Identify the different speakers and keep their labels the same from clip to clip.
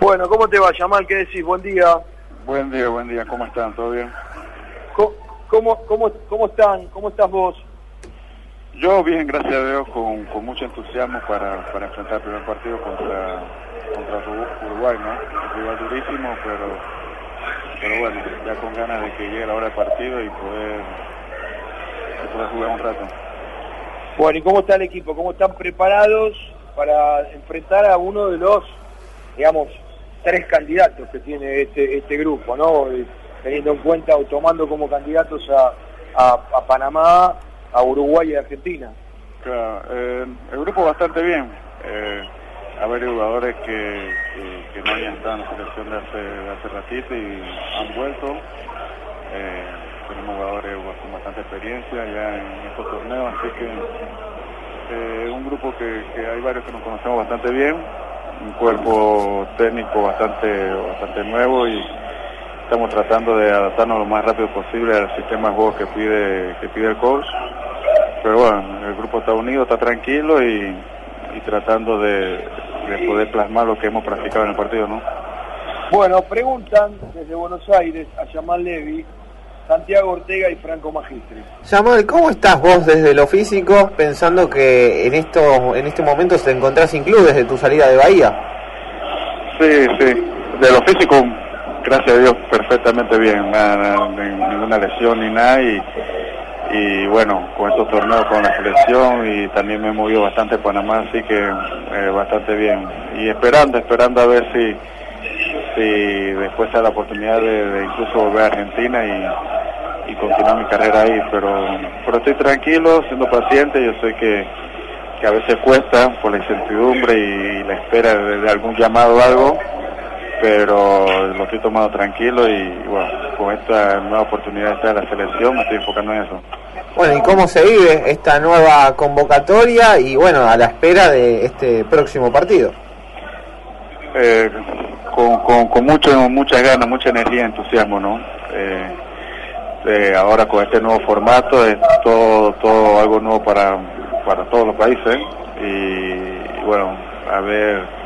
Speaker 1: Bueno, ¿cómo te va, Yamal? ¿Qué decís? Buen día.
Speaker 2: Buen día, buen día. ¿Cómo están? ¿Todo bien?
Speaker 1: ¿Cómo, cómo, cómo, cómo están? ¿Cómo estás vos?
Speaker 2: Yo bien, gracias a Dios, con, con mucho entusiasmo para, para enfrentar el primer partido contra, contra Uruguay, ¿no? Un rival durísimo, pero, pero bueno, ya con ganas de que llegue la hora del partido y poder, y poder jugar un rato.
Speaker 1: Bueno, ¿y cómo está el equipo? ¿Cómo están preparados para enfrentar a uno de los, digamos, tres candidatos que tiene este, este grupo, ¿no? Eh, Teniendo en cuenta o tomando como candidatos a, a, a Panamá, a Uruguay y a Argentina.
Speaker 2: Claro, eh, el grupo bastante bien. Eh, a ver jugadores que, que, no hayan estado en la selección de hace, de ratito y han vuelto. Eh, tenemos jugadores con bastante experiencia ya en estos torneos, así que eh, un grupo que hay varios que nos conocemos bastante bien, un cuerpo técnico bastante, bastante nuevo y estamos tratando de adaptarnos lo más rápido posible al sistema de juego que pide, que pide el coach. Pero bueno, el grupo está unido, está tranquilo y, y tratando de, de, poder plasmar lo que hemos practicado en el partido, ¿no?
Speaker 1: Bueno, preguntan desde Buenos Aires a Yamal Levi, Santiago Ortega y Franco Magistre.
Speaker 3: Yamal, ¿cómo estás vos desde lo físico pensando que en esto en este momento te encontrás sin club desde tu salida de Bahía?
Speaker 2: Sí, sí. De lo físico gracias a Dios, perfectamente bien, nada, nada, ninguna lesión ni nada y, y bueno, con estos torneos con la selección y también me he movido bastante en Panamá, así que eh, bastante bien. Y esperando, esperando a ver si, si después da la oportunidad de, de, incluso volver a Argentina y, y continuar mi carrera ahí, pero, pero estoy tranquilo, siendo paciente, yo sé que, que a veces cuesta por la incertidumbre y la espera de, de algún llamado o algo, pero lo estoy tomando tranquilo y bueno, con esta nueva oportunidad de estar en la selección me estoy enfocando en eso.
Speaker 3: Bueno, ¿y cómo se vive esta nueva convocatoria y bueno, a la espera de este próximo partido?
Speaker 2: Eh, con, con, con mucho, muchas ganas, mucha energía, entusiasmo, ¿no? Eh, eh, ahora con este nuevo formato es todo, todo algo nuevo para, para todos los países y, y bueno, a ver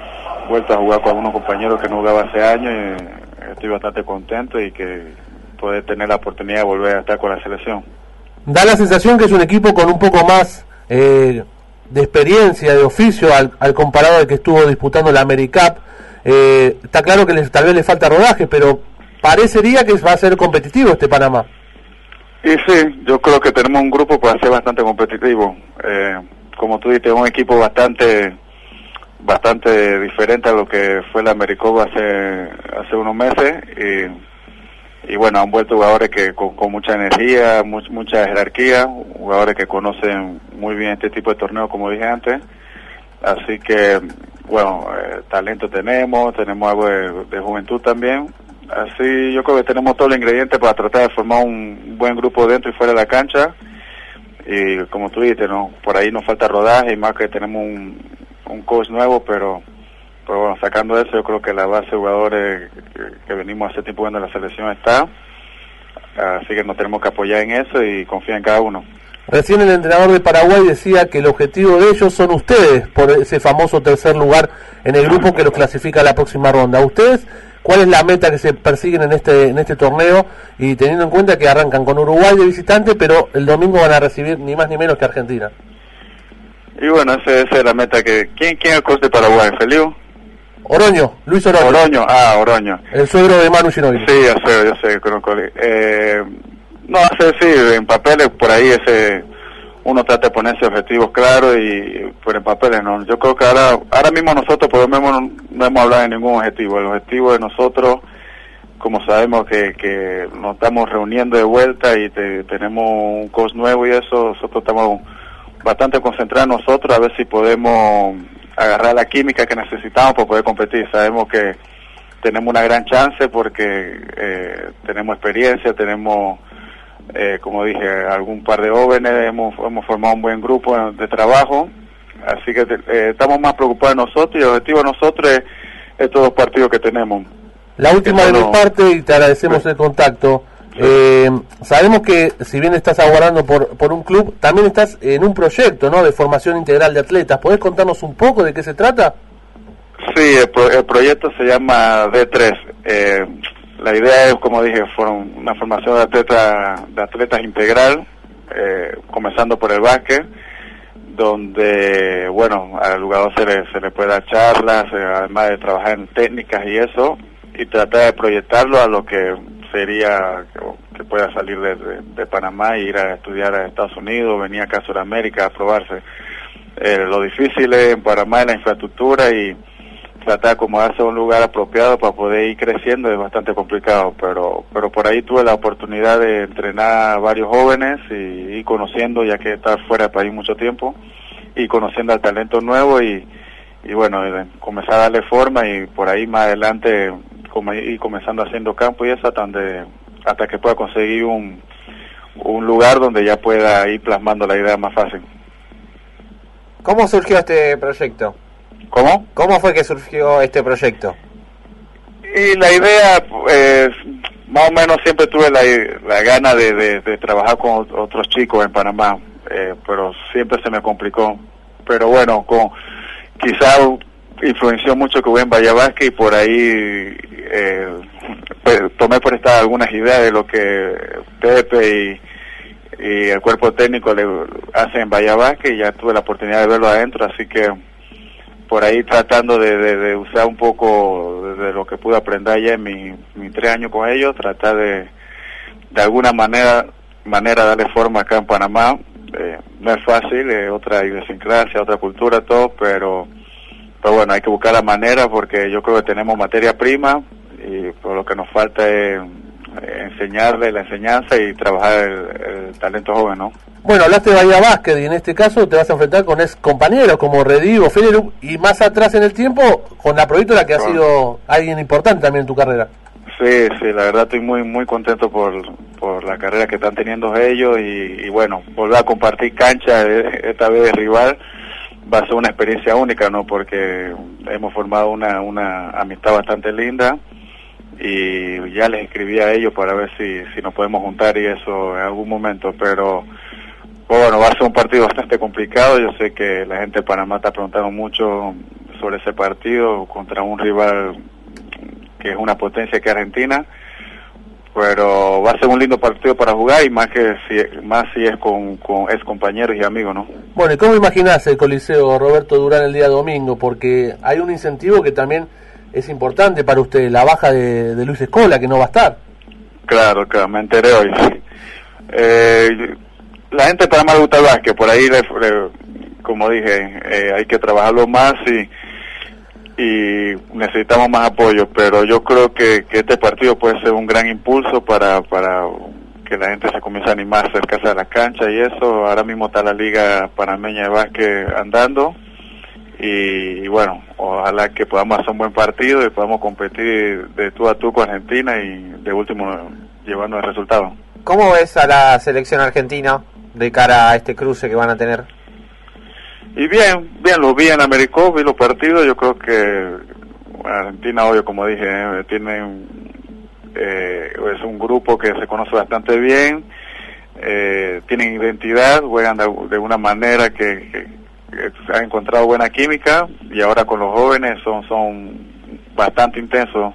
Speaker 2: vuelto a jugar con algunos compañeros que no jugaba hace años y estoy bastante contento y que poder tener la oportunidad de volver a estar con la selección.
Speaker 4: Da la sensación que es un equipo con un poco más eh, de experiencia, de oficio, al, al, comparado al que estuvo disputando la AmeriCup. Eh, está claro que les, tal vez le falta rodaje, pero parecería que va a ser competitivo este Panamá.
Speaker 2: Y sí, yo creo que tenemos un grupo para ser bastante competitivo. Eh, como tú dices, un equipo bastante bastante diferente a lo que fue la Americopa hace hace unos meses. Y, y bueno han vuelto jugadores que con, mucha energía much, mucha jerarquía jugadores que conocen muy bien este tipo de torneos como dije antes. Así que bueno eh, talento tenemos tenemos algo de, juventud también así yo creo que tenemos todos los ingredientes para tratar de formar un buen grupo dentro y fuera de la cancha y como tú dices no por ahí nos falta rodaje y más que tenemos un, un coach nuevo, pero, pero bueno, sacando eso, yo creo que la base de jugadores que, que venimos hace tiempo viendo la selección está, así que nos tenemos que apoyar en eso y confiar en cada uno.
Speaker 4: Recién el entrenador de Paraguay decía que el objetivo de ellos son ustedes por ese famoso tercer lugar en el grupo que los clasifica a la próxima ronda. ¿Ustedes cuál es la meta que se persiguen en este en este torneo y teniendo en cuenta que arrancan con Uruguay de visitante, pero el domingo van a recibir ni más ni menos que Argentina?
Speaker 2: Y bueno, esa, esa es la meta que... ¿Quién, quién es el coach de Paraguay? ¿Feliu?
Speaker 4: Oroño, Luis Oroño.
Speaker 2: Oroño, ah, Oroño.
Speaker 4: El suegro de Manu Ginóbili.
Speaker 2: Sí, yo sé, yo sé, conozco. Eh, no, sé, sí, en papeles por ahí ese uno trata de ponerse objetivos claros y por en papeles no. Yo creo que ahora ahora mismo nosotros por lo menos no, hemos hablado de ningún objetivo. El objetivo de nosotros, como sabemos que, que nos estamos reuniendo de vuelta y te, tenemos un coach nuevo y eso, nosotros estamos bastante concentrados nosotros a ver si podemos agarrar la química que necesitamos para poder competir. Sabemos que tenemos una gran chance porque eh, tenemos experiencia, tenemos, eh, como dije, algún par de jóvenes, hemos, hemos formado un buen grupo de trabajo, así que eh, estamos más preocupados nosotros y el objetivo de nosotros es estos dos partidos que tenemos.
Speaker 4: La última de mi parte, y te agradecemos sí. el contacto. Eh, sabemos que si bien estás aguardando por, por un club, también estás en un proyecto ¿no? de formación integral de atletas. ¿Podés contarnos un poco de qué se trata?
Speaker 2: Sí, el, pro- el proyecto se llama D3. Eh, la idea es, como dije, fueron una formación de atletas, de atletas integral, eh, comenzando por el básquet, donde, bueno, al jugador se le, se le puede dar charlas, eh, además de trabajar en técnicas y eso, y tratar de proyectarlo a lo que sería que, pueda salir de, de- Panamá e ir a estudiar a Estados Unidos, venir acá a Sudamérica a probarse. Eh, lo difícil es en Panamá es la infraestructura y tratar de acomodarse un lugar apropiado para poder ir creciendo es bastante complicado, pero pero por ahí tuve la oportunidad de entrenar a varios jóvenes y ir conociendo, ya que estar fuera del país mucho tiempo, y conociendo al talento nuevo y, y bueno, comenzar a darle forma y por ahí más adelante como ir comenzando haciendo campo y eso hasta, donde, hasta que pueda conseguir un, un lugar donde ya pueda ir plasmando la idea más fácil.
Speaker 3: ¿Cómo surgió este proyecto?
Speaker 2: ¿Cómo?
Speaker 3: ¿Cómo fue que surgió este proyecto?
Speaker 2: Y la idea, pues, más o menos siempre tuve la, la gana de, de- de trabajar con ot- otros chicos en Panamá, eh, pero siempre se me complicó. Pero bueno, con quizá influenció mucho que en Vázquez y por ahí eh, pues, tomé por estas algunas ideas de lo que Pepe y, y el cuerpo técnico le hacen en Vázquez y ya tuve la oportunidad de verlo adentro, así que por ahí tratando de, de- usar un poco de, lo que pude aprender ya en mi- mis tres años con ellos, tratar de de alguna manera manera darle forma acá en Panamá. Eh, no es fácil, es otra idiosincrasia, otra cultura, todo, pero, pero bueno, hay que buscar la manera porque yo creo que tenemos materia prima y pues, lo que nos falta es eh, enseñarle la enseñanza y trabajar el, el talento joven, ¿no?
Speaker 4: Bueno, hablaste de Bahía Básquet y en este caso te vas a enfrentar con ex compañeros como Redivo, Federu y más atrás en el tiempo con la Provítola que ha sido alguien importante también en tu carrera.
Speaker 2: Sí, sí, la verdad estoy muy muy contento por, por la carrera que están teniendo ellos y, y bueno, volver a compartir cancha, eh, esta vez de rival, va a ser una experiencia única, ¿no? Porque hemos formado una, una amistad bastante linda y ya les escribí a ellos para ver si, si nos podemos juntar y eso en algún momento, pero pues bueno, va a ser un partido bastante complicado, yo sé que la gente de Panamá está preguntando mucho sobre ese partido contra un rival que es una potencia que Argentina, pero va a ser un lindo partido para jugar y más que si, más si es con, con ex compañeros y amigos, ¿no?
Speaker 4: Bueno, ¿y cómo imaginás el Coliseo Roberto Durán el día domingo? Porque hay un incentivo que también es importante para usted, la baja de, de Luis Escola, que no va a estar.
Speaker 2: Claro, claro, me enteré hoy. Eh, la gente de Panamá le gusta básquet, por ahí, le- le- como dije, eh, hay que trabajarlo más y, necesitamos más apoyo, pero yo creo que, que este partido puede ser un gran impulso para, para que la gente se comience a animar a acercarse a la cancha y eso. Ahora mismo está la Liga Panameña de Básquet andando y, y bueno, ojalá que podamos hacer un buen partido y podamos competir de tú a tú con Argentina y de último llevarnos el resultado.
Speaker 3: ¿Cómo ves a la selección argentina de cara a este cruce que van a tener?
Speaker 2: Y bien, bien, lo vi en Americó, vi los partidos, yo creo que Argentina, obvio, como dije, eh, tiene, eh, es un grupo que se conoce bastante bien, eh, tienen identidad, juegan de, de una manera que se ha encontrado buena química y ahora con los jóvenes son, son bastante intensos.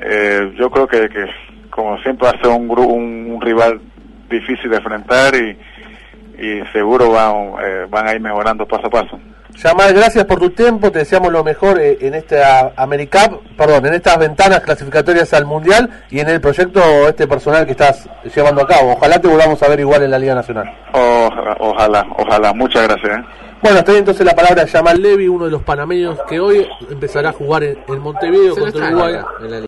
Speaker 2: Eh, yo creo que, que, como siempre, va a ser un, un, un rival difícil de enfrentar y, y seguro van, eh, van a ir mejorando paso a paso.
Speaker 4: Yamal, gracias por tu tiempo, te deseamos lo mejor eh, en esta AmeriCup, perdón, en estas ventanas clasificatorias al Mundial y en el proyecto este personal que estás llevando a cabo. Ojalá te volvamos a ver igual en la Liga Nacional.
Speaker 2: Ojalá, ojalá, ojalá. Muchas gracias. ¿eh?
Speaker 4: Bueno, estoy entonces la palabra Yamal Levy, uno de los panameños que hoy empezará a jugar en, en Montevideo
Speaker 3: Se
Speaker 4: contra Uruguay.
Speaker 3: acá, en la